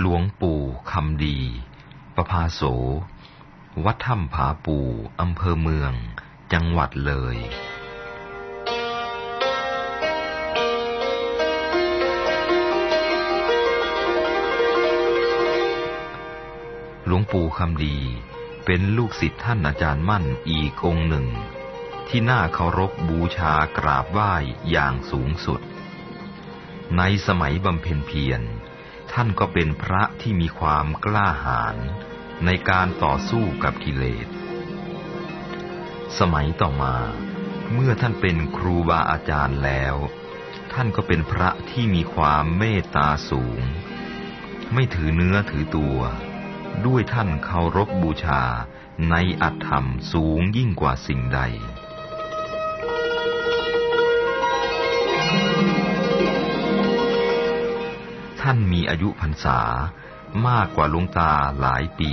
หลวงปู่คำดี ประภาโส วัดถ้ำผาปูอำเภอเมือง จังหวัดเลย หลวงปู่คำดีเป็นลูกศิษย์ท่านอาจารย์มั่นอีกองหนึ่ง ที่น่าเคารพบูชากราบไหว้อย่างสูงสุด ในสมัยบำเพ็ญเพียร ท่านก็เป็นพระที่มีความกล้าหาญในการต่อสู้กับกิเลส สมัยต่อมา เมื่อท่านเป็นครูบาอาจารย์แล้ว ท่านก็เป็นพระที่มีความเมตตาสูง ไม่ถือเนื้อถือตัว ด้วยท่านเคารพบูชาในอัตธรรมสูงยิ่งกว่าสิ่งใด ท่านมีอายุพรรษามากกว่าลุงตาหลายปี